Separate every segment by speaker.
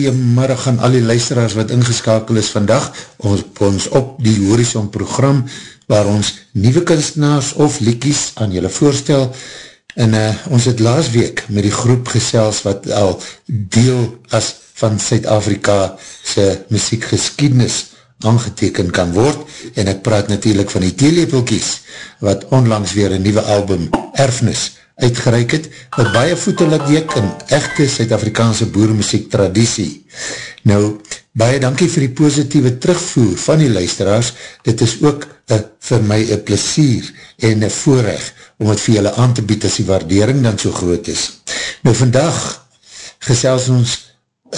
Speaker 1: goeiemiddag aan al die luisteraars wat ingeskakel is vandag ons, ons op die Horizon program waar ons nieuwe kunstenaars of liekies aan julle voorstel. En uh, ons het laas week met die groep gesels wat al deel as van Suid-Afrika se muziekgeskiednis aangeteken kan word. En ek praat natuurlijk van die theelepelkies wat onlangs weer een nieuwe album Erfnis uitgereik het, wat baie voete laat week in echte Suid-Afrikaanse boermuziek traditie. Nou, baie dankie vir die positieve terugvoer van die luisteraars, dit is ook a, vir my een plesier en een voorrecht om het vir julle aan te bied as die waardering dan so groot is. Nou, vandag gesels ons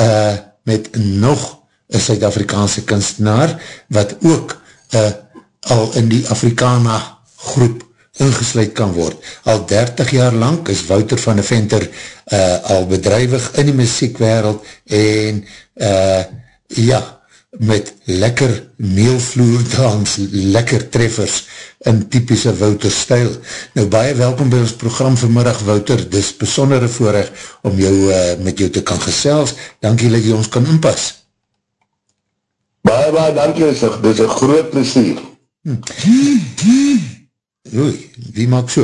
Speaker 1: uh, met nog een Suid-Afrikaanse kunstenaar, wat ook uh, al in die Afrikana groep ingesluid kan word. Al 30 jaar lang is Wouter van de Venter uh, al bedrijwig in die muziekwereld en uh, ja, met lekker meelvloerdans, lekker treffers in typische Wouter stijl. Nou, baie welkom by ons program vanmiddag, Wouter. Dit is besondere voorrecht om jou uh, met jou te kan gesels. Dankie dat jy ons kan inpas.
Speaker 2: Baie, baie dankie, dit is een groot plezier.
Speaker 1: Hm. Oei, wie maak so?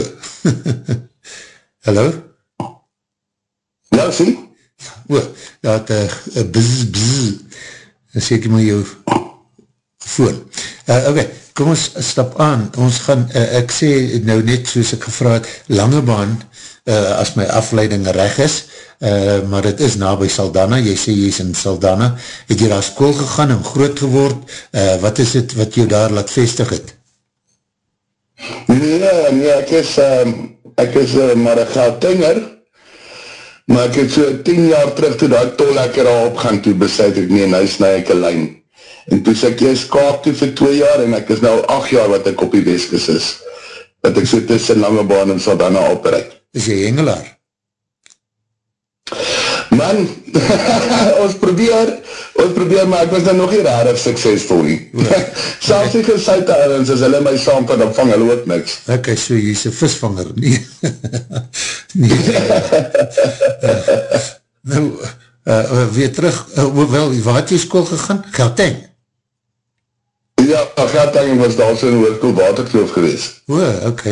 Speaker 1: Hallo?
Speaker 2: Ja, sien?
Speaker 1: O, dat uh, bzz, bzz, dan sê ek maar jou phone. Uh, Oké, okay, kom ons stap aan. Ons gaan, uh, ek sê nou net soos ek gevraad, lange baan, uh, as my afleiding reg is, uh, maar het is na by Saldana, jy sê jy is in Saldana, het jy daar school gegaan en groot geword, uh, wat is het wat jou daar laat vestig het?
Speaker 2: Nee, nee, ek is, um, ek is uh, maar een Gautinger, maar ek het so 10 jaar terug toe dat tol lekker al opgaan, toe besluit ek nie, en huis na ek een lijn. En toe sê ek jy skaap toe vir 2 jaar, en ek is nou 8 jaar wat ek op die Westkes is. Dat ek so tussen Langebaan en Saldana opreid.
Speaker 1: Is jy hengelaar?
Speaker 2: Man, ons probeer, ons probeer, maar ek was nou nog nie rarig suksesvol nie. Selfs die gesuite ouwens, as hulle my saam kan opvang, hulle ook niks.
Speaker 1: Ok, so jy is een visvanger, nie? nee. uh, nou, uh, weer terug, uh, wel, waar het jy school gegaan? Gauteng?
Speaker 2: Ja, Gauteng was daar so in Hoorkoel Waterkloof gewees.
Speaker 1: O, ok.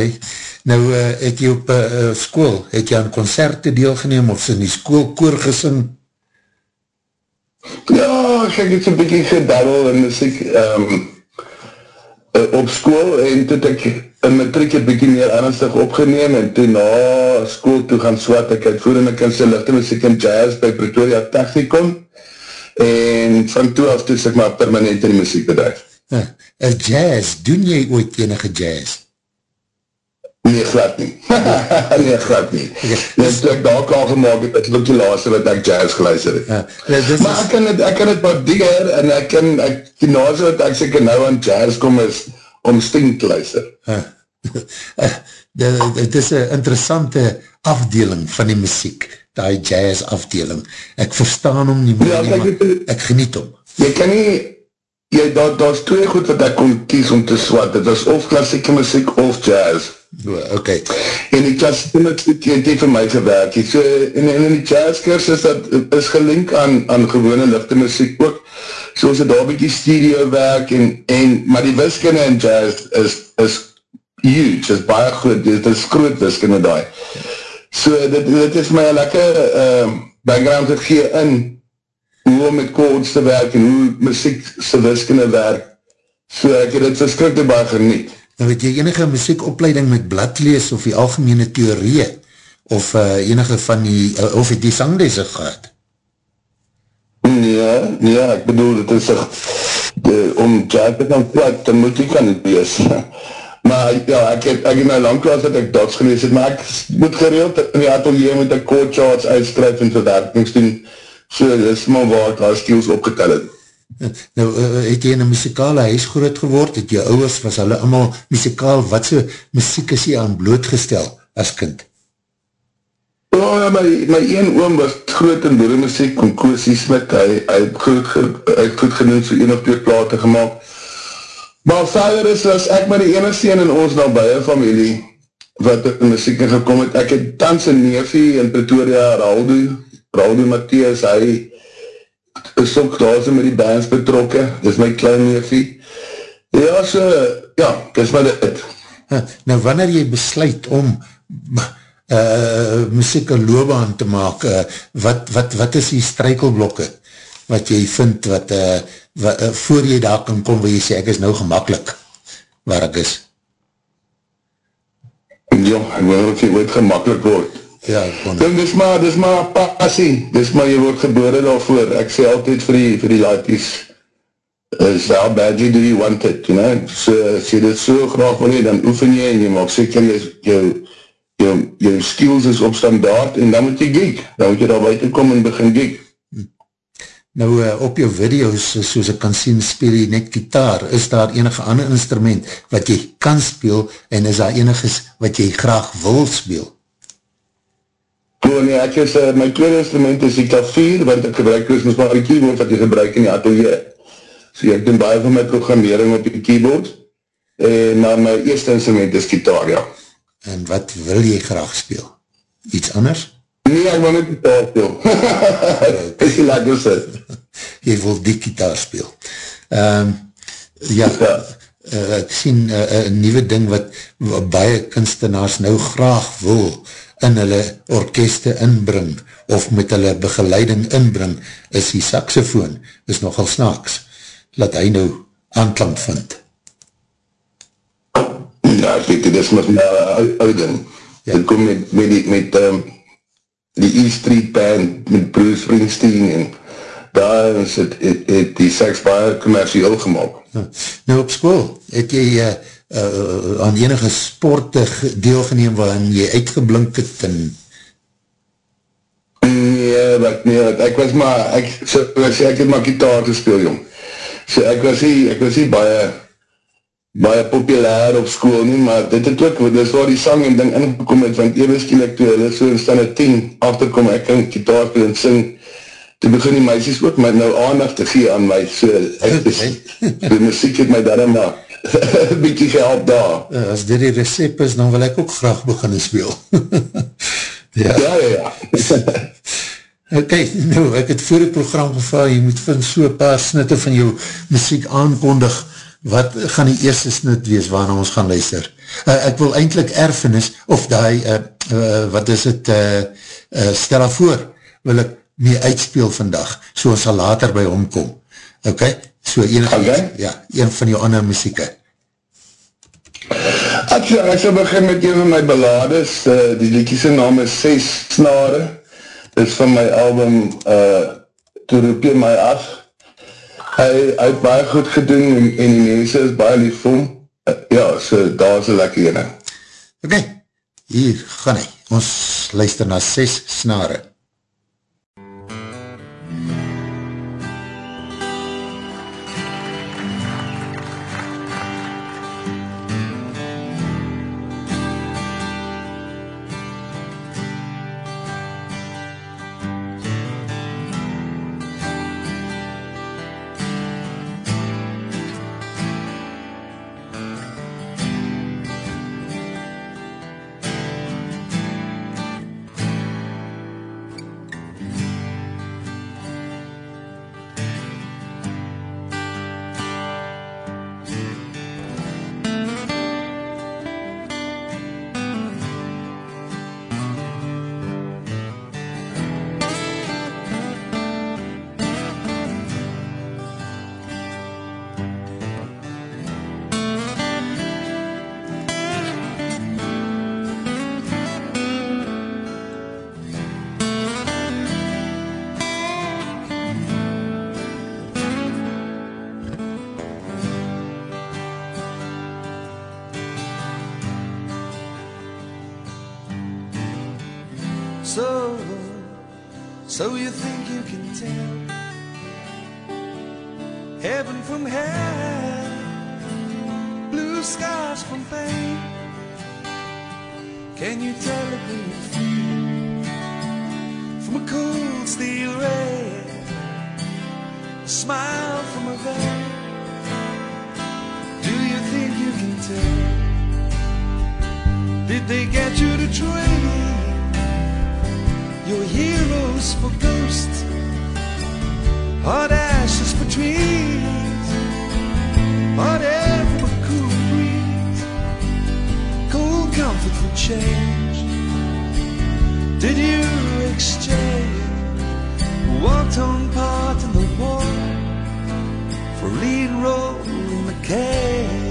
Speaker 1: Nou, uh, het jy op uh, school, het jy aan concerte deelgeneem, of in die school koor gesing?
Speaker 2: Ja, ek het so'n bykie gedaddel in muziek um, uh, op school, en toe ek in matriek het bykie meer ernstig opgeneem, en toe na school toe gaan swat, ek het voor in my kunste lichte muziek en jazz by Pretoria Technicon, en van toe af toe is ek maar permanent in die muziek bedrijf.
Speaker 1: Uh, jazz, doen jy ooit enige jazz?
Speaker 2: Nee, glad nie. nee, glad nie. Okay. Dus ek daar kan gemaakt het, is ook die laatste wat ek jazz geluister het. Ja, maar ek kan het, ek kan het waardeer, en ek kan, ek, die laatste wat ek seker nou aan jazz kom is, om sting te luister.
Speaker 1: Ja. Het is een interessante afdeling van die muziek, die jazz afdeling. Ek verstaan om nie meer, ja, nie, maar ek geniet om.
Speaker 2: Jy kan nie, jy, daar, daar is twee goed wat ek kon kies om te swat, het is of klassieke muziek of jazz.
Speaker 1: Ok.
Speaker 2: En die klassieke muziek het die vir my gewerk. So, en, en in die jazzkurs is dat is gelink aan, aan gewone lichte muziek ook, soos het daar bykie studio werk, en, en, maar die wiskunde in jazz is, is huge, is baie groot, dit is groot wiskunde daai. So, dit, dit is my lekker uh, background te gee in hoe om met chords te werk en hoe muziek se wiskunde werk. So, ek het dit verskrikkelijk baie geniet.
Speaker 1: Nou het jy enige muziekopleiding met bladlees of die algemene theorie of uh, enige van die, uh, of het die sanglese gehad?
Speaker 2: Nee, nee, ek bedoel, het is echt, de, om jazz te kan plek, dan moet ek kan het wees. maar ja, ek het, ek het nou lang klas dat ek dots gelees het, maar ek moet gereeld in die atelier met die code charts uitskryf en verwerkings doen, So, dit is maar waar het haar skills opgetel het.
Speaker 1: Nou, uh, het jy in een muzikale huis groot geword, het jy ouwers, was hulle allemaal muzikaal, wat so muziek is jy aan blootgestel as kind?
Speaker 2: Ja, ja my, my een oom was groot in boere muziek, kon Koosie Smit, hy, hy het goed, hy het goed genoemd, so een of twee plate gemaakt. Maar verder is, was ek maar die enigste in ons nabije familie, wat in muziek in gekom het. Ek het tans een neefie in Pretoria, Raldo, Raldo Matthias, hy is ook daar so met die bands betrokke, dis my klein neefie. Ja, so, ja, dis maar dit.
Speaker 1: Nou, wanneer jy besluit om uh, muziek een loobaan te maak, uh, wat, wat, wat is die strijkelblokke wat jy vind, wat, uh, wat uh, voor jy daar kan kom, waar jy sê, ek is nou gemakkelijk waar ek is?
Speaker 2: Ja, ek wil dat jy ooit gemakkelijk word.
Speaker 1: Ja.
Speaker 2: Dink, dis maar, dis maar passie, dis maar, jy word gebore daarvoor. Ek sê altyd vir die, vir die laities, is how badly do you want it, you know? So, as jy dit so graag wil hee, dan oefen jy en jy maak seker jy, jou, jou, jou skills is op standaard en dan moet jy geek. Dan moet jy daar buiten kom en begin geek.
Speaker 1: Nou, uh, op jou video's, soos ek kan sien, speel jy net gitaar. Is daar enige ander instrument wat jy kan speel en is daar eniges wat jy graag wil speel?
Speaker 2: Oh nee, ek is, uh, my tweede instrument is die klavier, want ek gebruik is ons maar die keyboard wat jy gebruik in die atelier. So ek doen baie van my programmering op die keyboard, en uh, my eerste instrument is gitaar, ja.
Speaker 1: En wat wil jy graag speel? Iets anders?
Speaker 2: Nee, ek wil net gitaar speel. is die lekker sit.
Speaker 1: jy wil die gitaar speel. Um, ja, ja. Uh, ek sien uh, een nieuwe ding wat, wat baie kunstenaars nou graag wil, in hulle orkeste inbring, of met hulle begeleiding inbring, is die saxofoon, is nogal snaaks, laat hy nou aanklank vind.
Speaker 2: Ja, ek weet, dit is nog my ouding. Ja. Ek kom met, met die, met, um, die E Street Band, met Bruce Springsteen, en daar is het, het, het die sax baie commercieel gemaakt. Ja.
Speaker 1: Nou op school, het jy, uh, uh, aan enige sporte deelgeneem waarin jy uitgeblink het en
Speaker 2: Nee, wat, nee, wat, ek was maar, ek, so, sê, ek het maar gitaar gespeel, jong. So, ek was nie, ek was nie baie, baie populair op school nie, maar dit het ook, dit is waar die sang en ding ingekom het, want ewe skielik toe, dit is so in stande 10, afterkom, ek kan gitaar speel en sing, toe begin die meisjes ook met nou aandacht te gee aan my, so, ek, is, die muziek het my daarin maar, bykie gehelp daar.
Speaker 1: Uh, as dit die recept is, dan wil ek ook graag beginnen speel.
Speaker 2: ja, ja, ja. ja.
Speaker 1: ok, nou, ek het voor die program geval, jy moet van so paar snitte van jou muziek aankondig, wat gaan die eerste snit wees waarna ons gaan luister? Uh, ek wil eindelijk erfenis, of die, uh, uh, wat is het, uh, uh, stel voor, wil ek mee uitspeel vandag, so ons sal later by hom kom. Ok, so enige, okay. ja, een van jou ander muzieke.
Speaker 2: Ek, ek sal begin met een van my ballades, uh, die liedjese naam is Ses Snare, dit is van my album uh, Toe roep jy my af. Hy, hy het baie goed gedoen en, en die mense is baie lief vir hom. Uh, ja, so daar is een lekker ene.
Speaker 1: Ok, hier gaan hy. Ons luister na Ses Snare.
Speaker 3: Can you tell it you feel from a cold steel ray, a smile from a veil? Do you think you can tell? Did they get you to trade your heroes for ghosts? Hot ashes for trees, hot air comfort for change. Did you exchange walked on part in the war for lead role in the cage?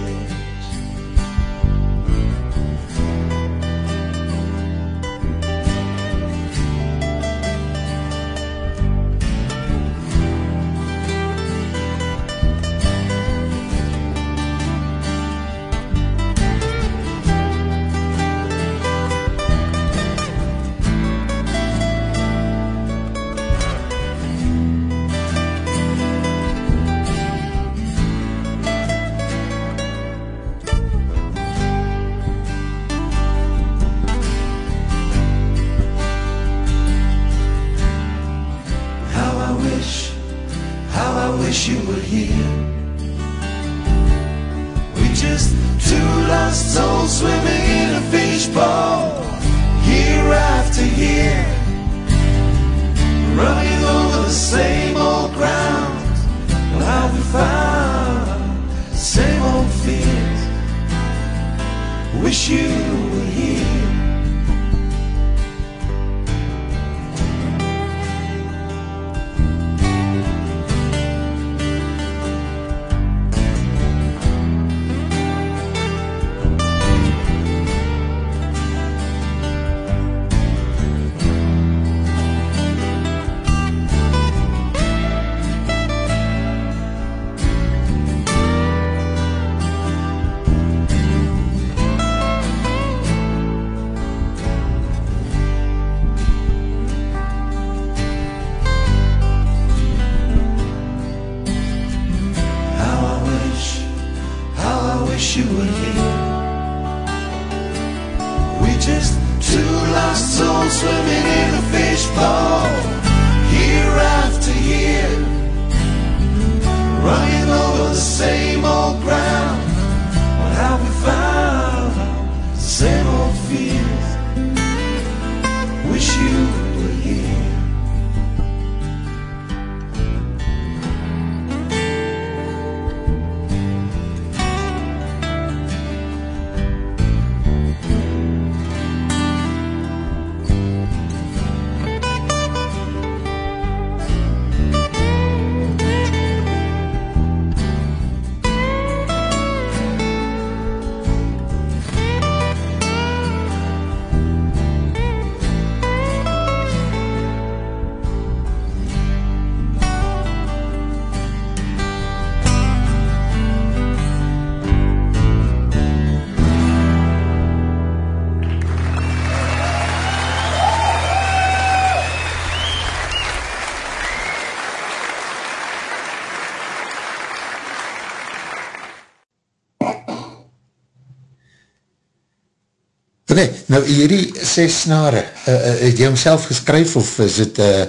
Speaker 1: Ok, nou hierdie ses snare, uh, uh, het jy homself geskryf of is het uh,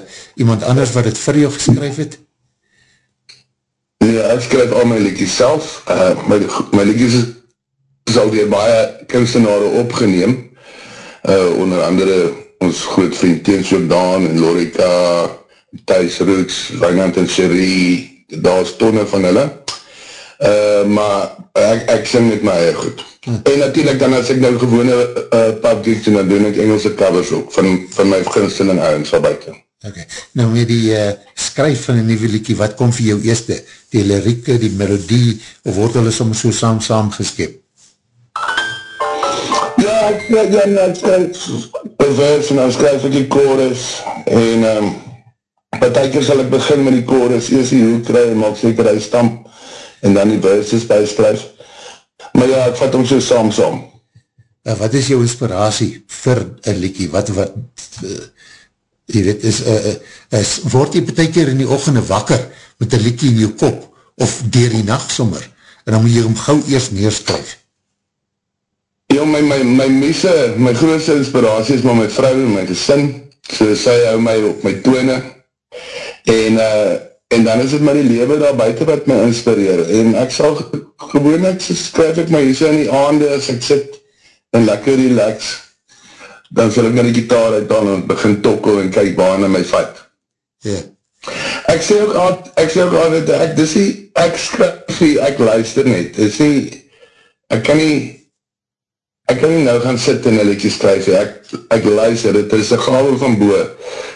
Speaker 1: iemand anders wat het vir jou geskryf het?
Speaker 2: Ja, ek skryf al my liedjes self. Uh, my, my liedjes is, is al weer baie kunstenare opgeneem. Uh, onder andere ons groot vriend Teens Jordaan en Lorika, Thijs Rooks, Wijnand en Cherie, daar is tonne van hulle. Uh, maar ek, ek sing met my eie goed. En natuurlijk dan as ek nou gewone uh, pubgigs en dan doen ek Engelse covers ook, van, van my gunsteling ouwens van buiten.
Speaker 1: Ok, nou met die uh, skryf van een nieuwe liedje, wat kom vir jou eerste? Die lirieke, die melodie, of word hulle soms so saam saam geskep?
Speaker 2: Ja, ek, ja, ja, ja, skryf een vers en dan skryf ek die chorus en um, partijker sal ek begin met die chorus, eerst die hoek kry en maak seker hy stamp en dan die verses bijskryf. Maar ja, ek vat hom so saam saam.
Speaker 1: Uh, wat is jou inspiratie vir een liedje? Wat, wat, uh, jy weet, is, uh, is, word jy betek keer in die ochende wakker met een liedje in jou kop, of dier die nacht sommer, en dan moet jy hom gauw eerst neerskryf.
Speaker 2: Ja, my, my, my mese, my grootste inspiratie is maar my vrou en my gesin, so sy hou my op my tone, en, uh, en dan is het maar die lewe daar buiten wat my inspireer, en ek sal gewoon, ek skryf ek my hier so in die aande, as ek sit, en lekker relax, dan sal ek na die gitaar uitdaan en begin tokkel en kyk waar na my vat.
Speaker 1: Ja.
Speaker 2: Ek sê ook al, ek sê ook al, ek, dis nie, ek skryf nie, ek luister net, dis nie, ek kan nie, ek kan nie nou gaan sit en een liedje skryf, ek, ek luister, het is een gave van boe,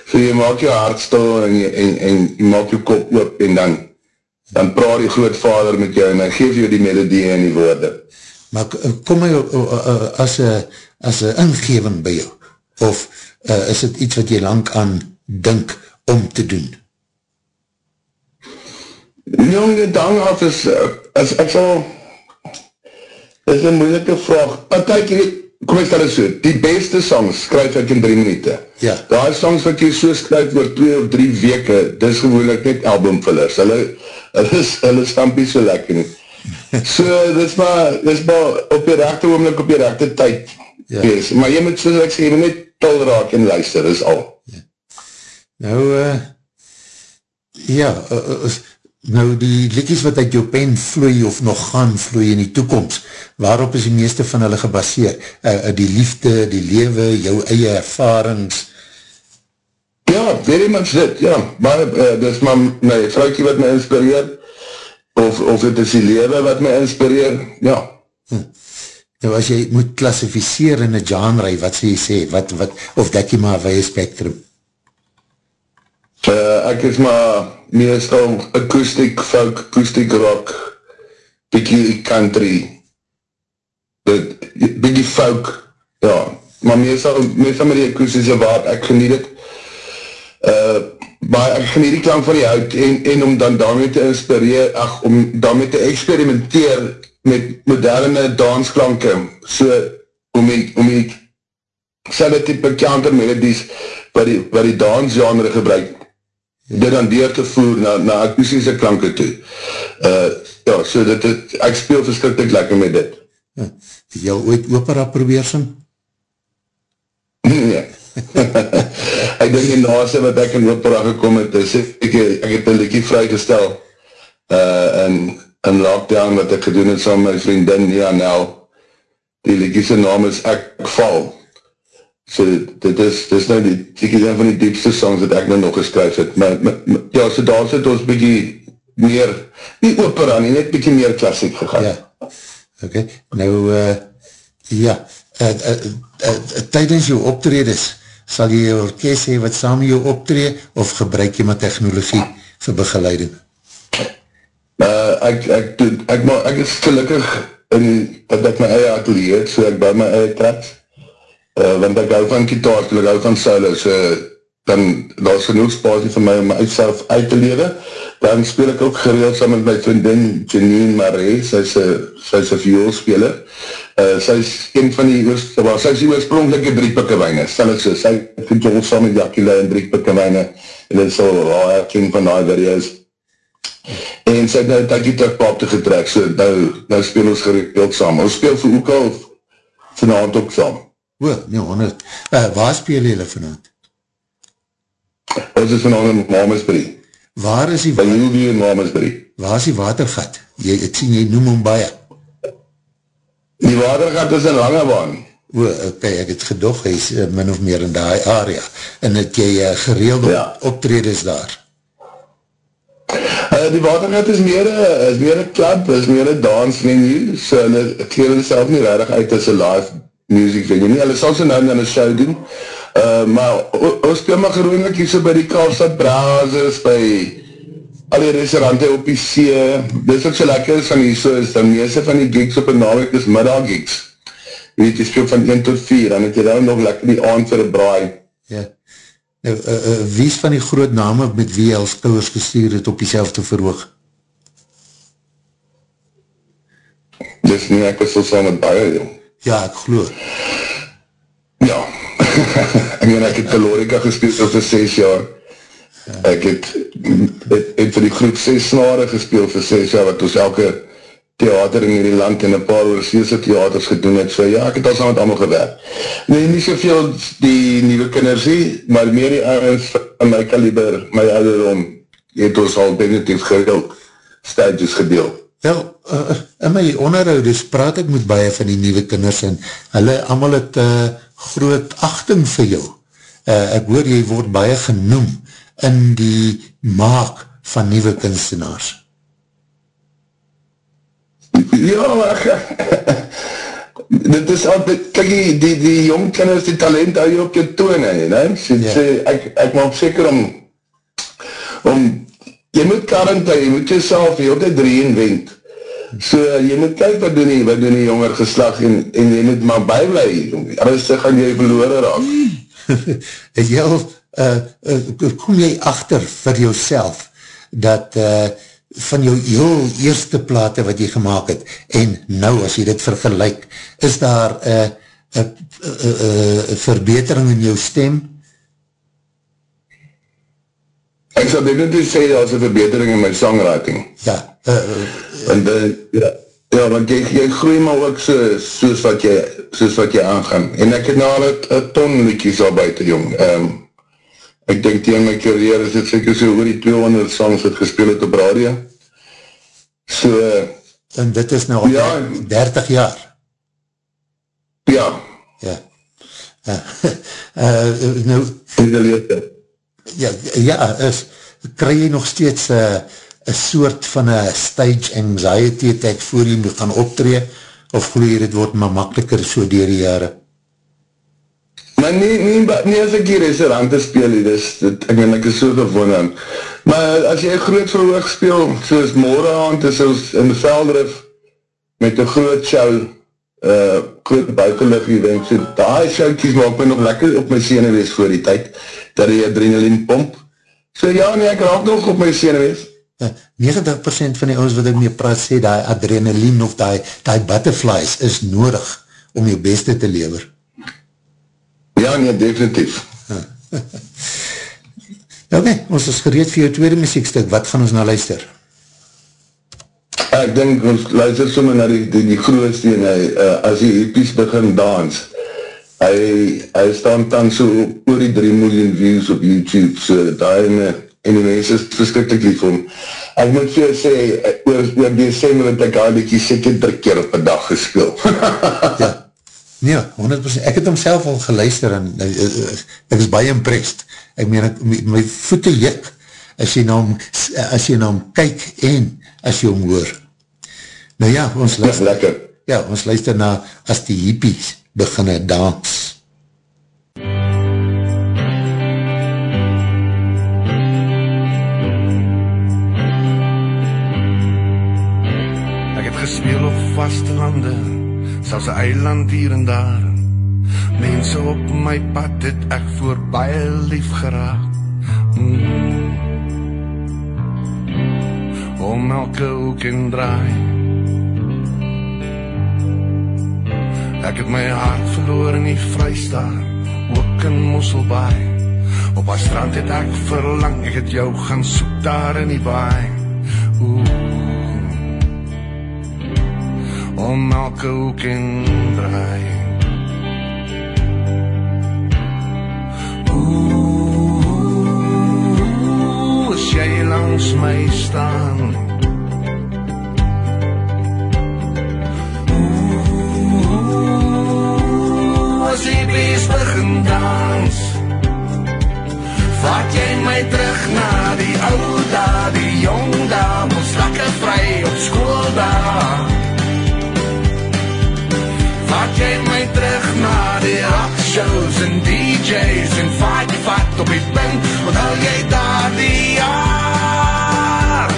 Speaker 2: so jy maak jou hart stil en, jy, en, en jy maak jou kop oop en dan, dan praat die grootvader met jou en dan geef jou die melodie en die woorde.
Speaker 1: Maar kom my as een as een ingeving by jou, of uh, is het iets wat jy lang aan dink om te doen?
Speaker 2: Jong, die dang af is, is ek sal, is een moeilike vraag. Kijk, kom ek stel het so, die beste songs skryf ek in drie minuten.
Speaker 1: Ja.
Speaker 2: Daar songs wat jy so skryf oor twee of drie weke, dis gewoonlik net albumvullers. Hulle, hulle, hulle stampie so lekker nie. So, dis maar, dis maar op die rechte oomlik, op die rechte tyd. Ja. Wees. Maar jy moet, soos ek sê, jy moet net tol raak en luister, dis al. Ja.
Speaker 1: Nou, uh, ja, uh, uh, nou die liedjes wat uit jou pen vloei of nog gaan vloei in die toekomst, waarop is die meeste van hulle gebaseer? Uh, die liefde, die lewe, jou eie ervarings?
Speaker 2: Ja, very much dit, ja. Maar, uh, dis maar my vrouwkie wat my inspireer, of, of het is die lewe wat my inspireer, ja. Hm.
Speaker 1: Nou as jy moet klassificeer in een genre, wat sê jy sê, wat, wat, of dek jy maar vye spectrum?
Speaker 2: Uh, ek is maar meestal acoustic, folk, acoustic rock, bykie country, bykie folk, ja, maar meestal, meestal met die akoestische waard, ek geniet het, uh, maar ek geniet die klank van die hout, en, en om dan daarmee te inspireer, ach, om daarmee te experimenteer, met moderne dansklanke, so om die, om die selwe type kanker melodies wat die, wat die dansgenre gebruik, dit dan deur te voer na, na akoestische klanke toe. Uh, ja, so dit het, ek speel verskrikkelijk lekker met dit.
Speaker 1: Ja, het jy ooit opera probeer sing?
Speaker 2: Nee. ek denk die naaste wat ek in opera gekom het, is ek, ek het een liekie vrygestel uh, en in lockdown wat ek gedoen het saam my vriendin Janel, die liedjie naam is Ek Val. So dit is, dit is nou die, die een van die diepste songs wat ek nou nog geskryf het, maar, maar, maar ja, so daar sit ons bykie meer, nie opera nie, net bykie meer klassiek gegaan.
Speaker 1: Ja, okay. nou, uh, ja, uh, uh, uh, uh, tydens jou optredes, sal jy jou orkest hee wat saam jou optred, of gebruik jy maar technologie vir begeleiding?
Speaker 2: Uh, ek, ek, ek, ek, maar, ek is gelukkig in, dat ek my eie atelier het, so ek bou my eie tracks. Uh, want ek hou van kitaar, ek hou van solo, so dan, daar is genoeg spasie vir my om my uitself uit te lewe. Dan speel ek ook gereeld saam met my vriendin Janine Marais, sy is een vioolspeler. Uh, sy is een van die, well, sy is die oorspronkelike driepikke wijne, stel ek so, sy vind jy saam met Jakile en driepikke wijne, en dit is al, ek ken van die video's, en sy het nou takkie terug pap te getrek, so nou, nou speel ons gereeld saam. Ons speel vir ook al vanavond ook saam.
Speaker 1: O, nee, honderd. Uh, waar speel jylle vanavond?
Speaker 2: Ons is vanavond in Mamesbury.
Speaker 1: Waar is die
Speaker 2: water? By Hillview in Mamesbury.
Speaker 1: Waar is die watergat? Jy, ek sien, jy noem hom baie.
Speaker 2: Die watergat is in Langebaan.
Speaker 1: O, ok, ek het gedog, hy is uh, min of meer in die area. En het jy uh, gereelde ja. optredes daar?
Speaker 2: Uh, die watergat is meer is meer een club, is meer een dance venue, so hulle keer hulle self nie rarig uit as een live music venue nie, hulle sal so nou in een show doen, uh, maar ons speel maar gewoonlik hier so by die Kalstad Brazers, by al die restaurante op die see, dis wat so lekker is van hier so, is dan meeste van die gigs op een nawek is middag gigs, jy weet, jy speel van 1 tot 4, dan het jy dan nog lekker die aand vir een braai.
Speaker 1: Ja. Nou, uh, uh, wie is van die groot name met wie als kouwers gestuur het op die selfde verhoog?
Speaker 2: Dis nie, ek is so saam met baie, jong.
Speaker 1: Ja, ek geloof.
Speaker 2: Ja. ek meen, ek het Telorica gespeeld vir 6 jaar. Ek het, het, het vir die groep 6 snare gespeeld vir 6 jaar, wat ons elke theater in die land en een paar oorseelse theaters gedoen het, so ja, ek het al saam met allemaal gewerkt. Nee, nie soveel die nieuwe kinders nie, maar meer die ouders van my kaliber, my ouderom, het ons al definitief gedeeld, stages gedeeld.
Speaker 1: Wel, uh, in my onderhouders praat ek met baie van die nieuwe kinders en hulle allemaal het uh, groot achting vir jou. Uh, ek hoor jy word baie genoem in die maak van nieuwe kunstenaars.
Speaker 2: Ja, maar dit is altijd, kijk die, die, die jong kinders, die talent hou jy op jou toon, he, ne? So, ja. so, ek, ek maak seker om, om, jy moet karant hou, jy moet jyself heel tijd reinvent. So, jy moet kyk wat doen die, wat doen die jonger geslag, en, en jy moet maar bijblij, rustig gaan jy verloren raak.
Speaker 1: Het jy al, uh, uh, kom jy achter vir jouself, dat, uh, van jou heel eerste plate wat jy gemaakt het, en nou as jy dit vergelijk, is daar een uh, uh, uh, uh, verbetering in jou stem?
Speaker 2: Ek sal definitief sê, daar is een verbetering in my songwriting.
Speaker 1: Ja. Uh, uh,
Speaker 2: want, uh, ja, ja, want jy, jy groei maar ook so, soos, wat jy, soos wat jy aangaan. En ek het nou al een ton liedjes al buiten, jong. Um, ek denk tegen my carrière is het seker so oor die 200 songs het gespeel het op radio. So,
Speaker 1: en dit is nou ja, 30 jaar?
Speaker 2: Ja.
Speaker 1: Ja. Uh, uh, nou, ja, ja, is, kry jy nog steeds uh, een soort van een stage anxiety attack voor jy moet gaan optree, of geloof jy dit word maar makkeliker so dier die jare?
Speaker 2: Maar nie, nie, nie as ek die restaurante speel, dis, dit, ek meen, ek is so gewoon aan. Maar as jy groot verhoog speel, soos morgenavond is ons in Veldrif, met een groot show, uh, groot buitenlig event, so die showkies maak my nog lekker op my senewees voor die tyd, dat die adrenaline pomp. So ja, nee, ek raak nog op my senewees.
Speaker 1: 90% van die ons wat ek mee praat sê, die adrenaline of die, die butterflies is nodig om jou beste te lever.
Speaker 2: Ja, nee, definitief.
Speaker 1: Oké, okay, ons is gereed vir jou tweede muziekstuk. Wat gaan ons nou luister?
Speaker 2: Ek denk, ons luister sommer na die, die, die grootste en uh, as die hippies begin dans, hy, hy staan dan so oor die 3 miljoen views op YouTube, so daar en, en die mens is verskrikkelijk lief om. Ek moet vir sê, oor, oor die sê, dat ek al die seker drie keer op een dag gespeel.
Speaker 1: ja. Nee, 100%. Ek het homself al geluister en uh, uh, ek is baie impressed. Ek meen, ek, my, my voete jik as jy na hom, as jy na hom kyk en as jy hom hoor. Nou ja, ons luister. Ja, ons luister na as die hippies beginne dans.
Speaker 4: Ek het gespeel op vaste lande selfs eiland hier en daar. Mense op my pad het ek voorbij lief geraak. Mm. Om elke hoek en draai. Ek het my hart verloor in die vrystaat, ook in Mosselbaai. Op haar strand het ek verlang, ek het jou gaan soek daar in die baai. Oeh om elke hoek en draai. Oeh, as jy langs my staan. Oeh, as jy bees begin dans. Vat jy my terug na die ou dae, die jong dae, ons lekker vry op skool dae. Vat jy my terug na die rock shows en DJs en fight fight op die punt Want hou jy daar die jaar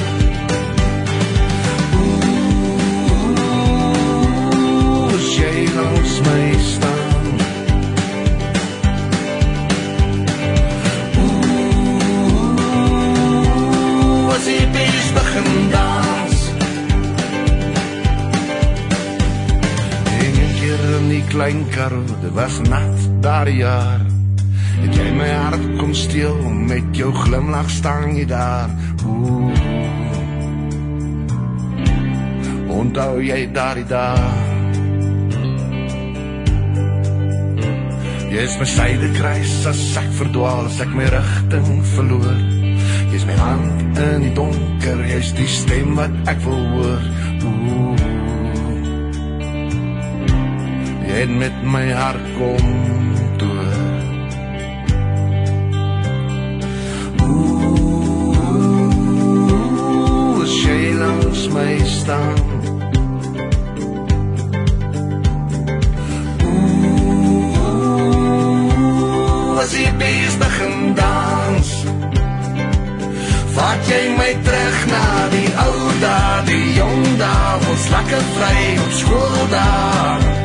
Speaker 4: Oeh, as jy langs my staan kar, dit was nat daar jaar. Het jy my hart kom steel Met jou glimlach staan jy daar. Oeh. Onthou jy daar die daar Jy is my syde kruis as ek verdwaal As ek my richting verloor. Jy is my hand in die donker Jy is die stem wat ek wil hoor. Oeh Jy het met my hart kom door Oeh, as jy langs my staan Oeh, as die beest begin dans Vat jy my terug na die ou dae, die jong dae, ons lekker vry op skool daar.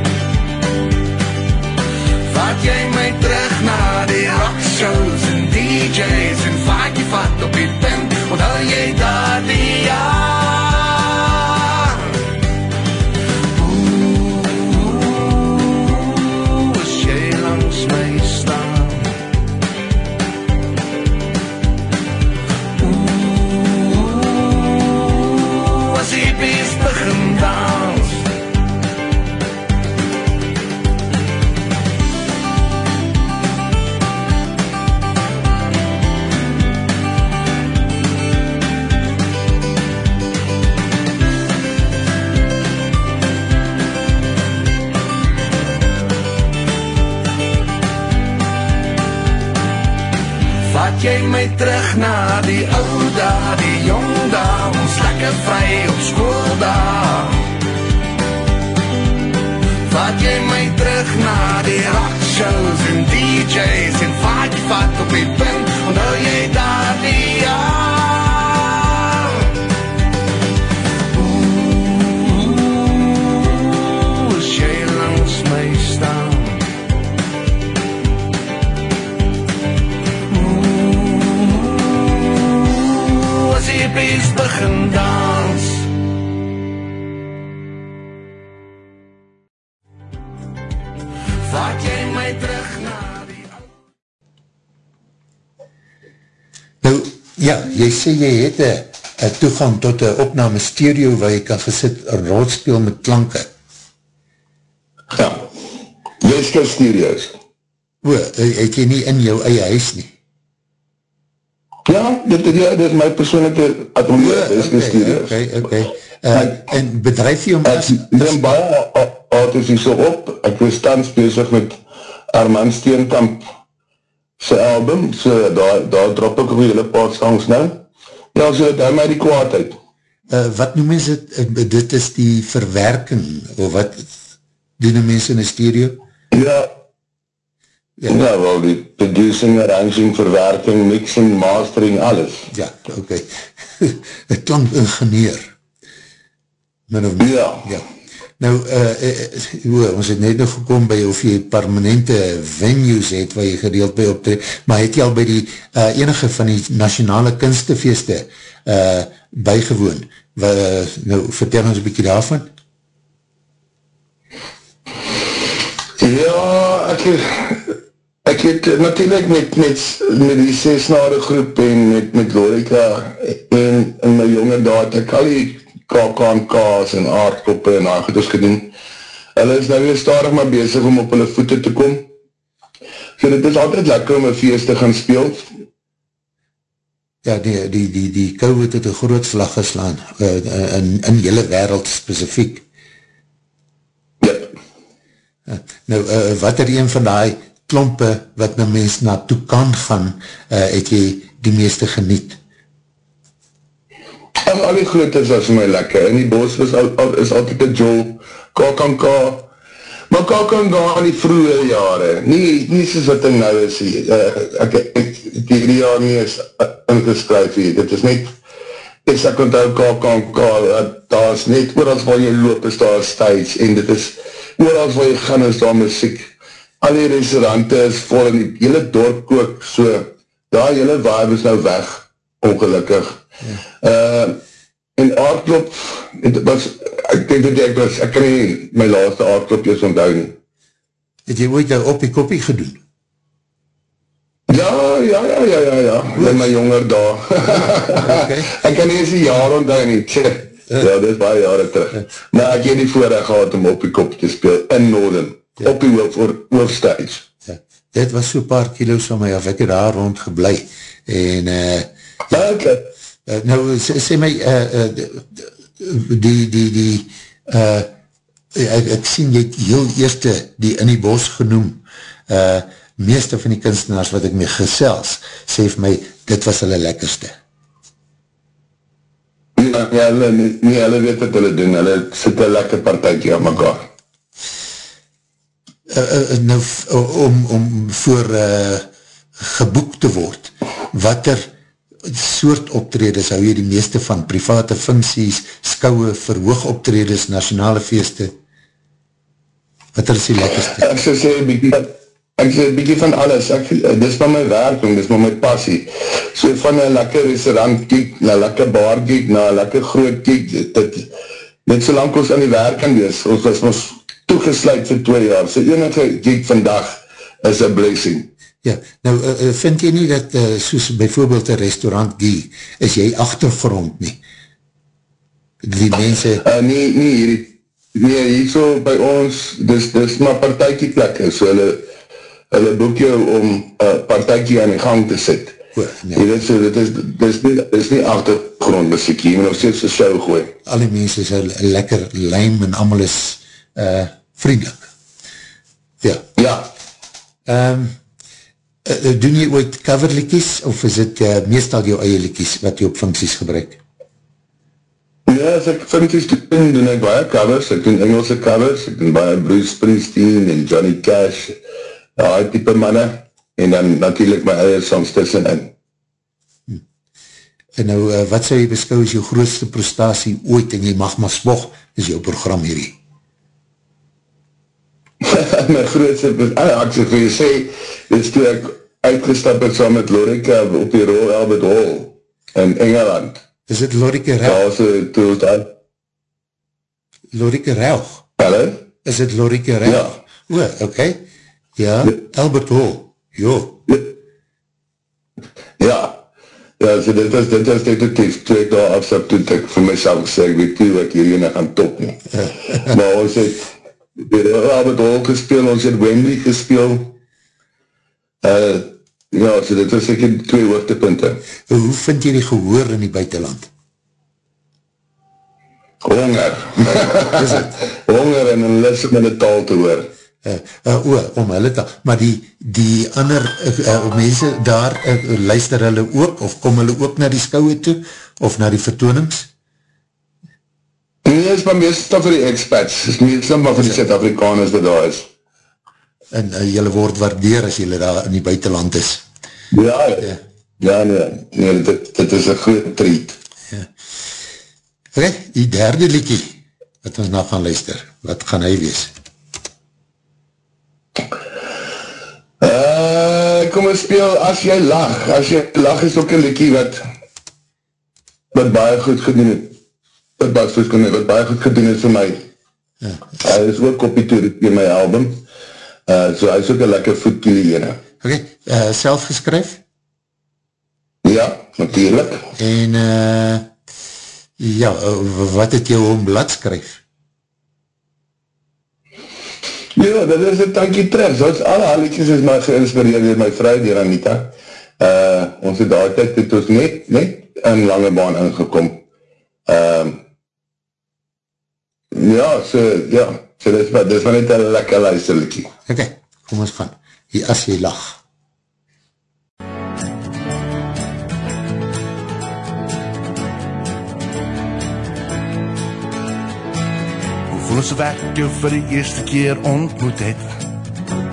Speaker 4: Jy my terug na die rock shows en DJs en vat jy vat op die pen, onthou jy daar die jaar. Terug na die ou dae, die jong dae, ons lekker vry op skool dae. Vat jy my terug na die rock shows en DJs en jy vat op die punt, onthou jy daar die jaar. Beest begin dans. Vat jy my terug na die ou
Speaker 1: Nou, ja, jy sê jy het een toegang tot een opname stereo waar jy kan gesit een rolspeel met klanke.
Speaker 2: Ja. Wesker Studios.
Speaker 1: O, eh, het jy nie in jou eie huis nie?
Speaker 2: Ja, dit, ja, dit is my persoonlijke atelier, Wesker
Speaker 1: Oké,
Speaker 2: Studios.
Speaker 1: oké, oké. Uh, en bedrijf jy om
Speaker 2: Ek neem baie auto's hier so op. Ek was tans bezig met Armand Steenkamp sy album, so daar, daar drop ek ook een hele paar songs nou. Ja, so daar my die kwaadheid.
Speaker 1: uh, wat noem mens het, uh, dit is die verwerking, of wat doen een mens in een stereo?
Speaker 2: Ja,
Speaker 1: Ja.
Speaker 2: ja, wel die producing, arranging, verwerking, mixing, mastering, alles.
Speaker 1: Ja, oké. Een klank ingenieur. Min of meer.
Speaker 2: Ja.
Speaker 1: ja. Nou, uh, uh, ons het net nog gekom by of jy permanente venues het waar jy gedeeld by optree, maar het jy al by die uh, enige van die nationale kunstefeeste uh, bygewoon? Wa, nou, vertel ons een bykie daarvan.
Speaker 2: Ja, ek het, ek het natuurlijk met, met, met die sesnade groep en met, met Lorika en in my jonge daad, ek al die KKNK's en aardkoppe en aangedoos gedoen. Hulle is nou weer stadig maar bezig om op hulle voete te kom. So dit is altyd lekker om een feest te gaan speel.
Speaker 1: Ja, die, die, die, die COVID het een groot slag geslaan, uh, in, in jylle wereld specifiek.
Speaker 2: Ja.
Speaker 1: Nou, uh, wat er een van die klompe wat na mens naartoe kan gaan, uh, het jy die meeste geniet?
Speaker 2: En al die grootes was my lekker. In die bos was al, al, is altyd een jol, KKNK, maar KKNK in die vroege jare, nie, nie soos wat in nou is. Uh, ek ek het hierdie jaar nie is uh, ingeskryf hier, dit is net, is ek onthou KKNK, uh, daar is net, oorals waar jy loop is daar stage, en dit is, oorals waar jy gaan is daar muziek, al die restaurante is vol, en die hele dorp kook, so, daar hele vibe is nou weg, ongelukkig. Ja. Uh, en aardklop, het was, ek denk dat ek was, ek kan nie my laaste aardklopjes onthou nie.
Speaker 1: Het jy ooit een op die koppie gedoen?
Speaker 2: Ja, ja, ja, ja, ja, ja, in my jonger dag.
Speaker 1: Okay.
Speaker 2: ek kan nie eens die jaar onthou nie. Tje, Ja, dit is baie jare terug. Maar ek het die voorrecht gehad om op die kop te speel in Norden, op die hoof, hoofstage.
Speaker 1: Ja, dit was so paar kilo's van my af, ek het daar rond geblei, en uh,
Speaker 2: Ja, okay.
Speaker 1: uh, nou, sê, sê my, uh, uh, die, die, die, uh, ek, ek sien jy het heel eerste die in die bos genoem, uh, meeste van die kunstenaars wat ek mee gesels, sê vir my, dit was hulle lekkerste.
Speaker 2: Ja, ja, hulle, nie, hulle weet wat hulle doen, hulle sit een lekker partijtje aan mekaar.
Speaker 1: Uh, nou, om, om voor uh, geboek te word, wat er soort optredes hou jy die meeste van, private funksies, skouwe, verhoogoptredes, nationale feeste, wat er is die lekkerste?
Speaker 2: Ek sou sê, ek sê, bykie van alles, ek, dis van my werking, dis van my passie, so van een lekker restaurant kiek, na lekker bar kiek, na lekker groot kiek, dit, dit, net solang ons aan die werk kan wees, ons was ons toegesluit vir twee jaar, so enige kiek vandag is a blessing.
Speaker 1: Ja, nou, uh, uh, vind jy nie dat, uh, soos bijvoorbeeld een restaurant gie, is jy achtergrond nie? Die mense,
Speaker 2: Uh, nie, nie hierdie, nee, hier so by ons, dis, dis maar partijkie plekke, so hulle, hulle boek jou om uh, partijkie aan die gang te sit.
Speaker 1: O, nee.
Speaker 2: Jy weet so, dit is, dit is nie, dit is nie achtergrondmuziek, jy moet nog steeds een show gooi.
Speaker 1: al die mense is lekker lijm en allemaal is uh, vriendelijk. Ja,
Speaker 2: Ja,
Speaker 1: um, doen jy ooit coverlikies of is het uh, meestal jou eie likies wat jy op funksies gebruik?
Speaker 2: ja, as ek funksies doen, doen ek baie covers, ek doen Engelse covers, ek doen baie Bruce Springsteen en Johnny Cash, die type manne, en dan natuurlijk my eie songs tussenin.
Speaker 1: En nou, wat sou jy beskou as jou grootste prestatie ooit en jy mag maar spog, is jou program hierdie?
Speaker 2: my grootste, ah, ek sê vir jy sê, dit is toe ek uitgestap het saam met Lorica op die Royal Albert Hall in Engeland.
Speaker 1: Is het Lorike Rauch?
Speaker 2: Daar so, toe ons daar,
Speaker 1: Lorike Rauch?
Speaker 2: hallo?
Speaker 1: Is het Lorike Rauch?
Speaker 2: Ja.
Speaker 1: O, oké. Okay. Ja, Albert Hall. Jo.
Speaker 2: Ja, ja, so dit is, dit is definitief, toe ek daar afstap, toe ek vir myself gesê, ek weet nie wat ek hierin gaan top nie. maar ons het, Albert Hall gespeel, ons het Wembley gespeel, uh, ja, so dit was ek twee hoogtepunte.
Speaker 1: Hoe vind jy die gehoor in die buitenland?
Speaker 2: Honger. Honger en een lus om in die taal te hoor.
Speaker 1: Uh, uh, o, om hulle te, maar die, die ander uh, uh, mense daar, uh, luister hulle ook, of kom hulle ook na die skouwe toe, of na die vertoonings?
Speaker 2: Nee, is maar meestal vir die expats, is meestal maar vir die Zuid-Afrikaners wat daar is.
Speaker 1: En uh, julle word waardeer as julle daar in die buitenland is.
Speaker 2: Ja, ja, ja nee, nee dit, dit is een groot treat.
Speaker 1: Oké, die derde liedje, wat ons na gaan luister, wat gaan hy wees?
Speaker 2: Uh, kom ons speel As Jy Lach. As Jy Lach is ook een liedje wat wat baie goed gedoen het. Goed gedoen het, wat baie goed gedoen het vir my. Ja. Hy is ook op die toer in my album. Uh, so hy is ook een lekker voetkie ene.
Speaker 1: Oké, uh, self geskryf,
Speaker 2: Ja, natuurlijk.
Speaker 1: en uh, ja, uh, wat het jou om blad skryf?
Speaker 2: Ja, dit is een tankie terug. So is alle hallietjes is my geïnspireerd door my vrou, die Anita. Uh, ons het daar tyd het ons net, net in lange baan ingekom. Uh, ja, so, ja, so dit is maar, dit is maar net een lekker luisterlikkie.
Speaker 1: Oké, kom ons gaan. Die as jy lach.
Speaker 4: Hoe voel asof ek jou vir die eerste keer ontmoet het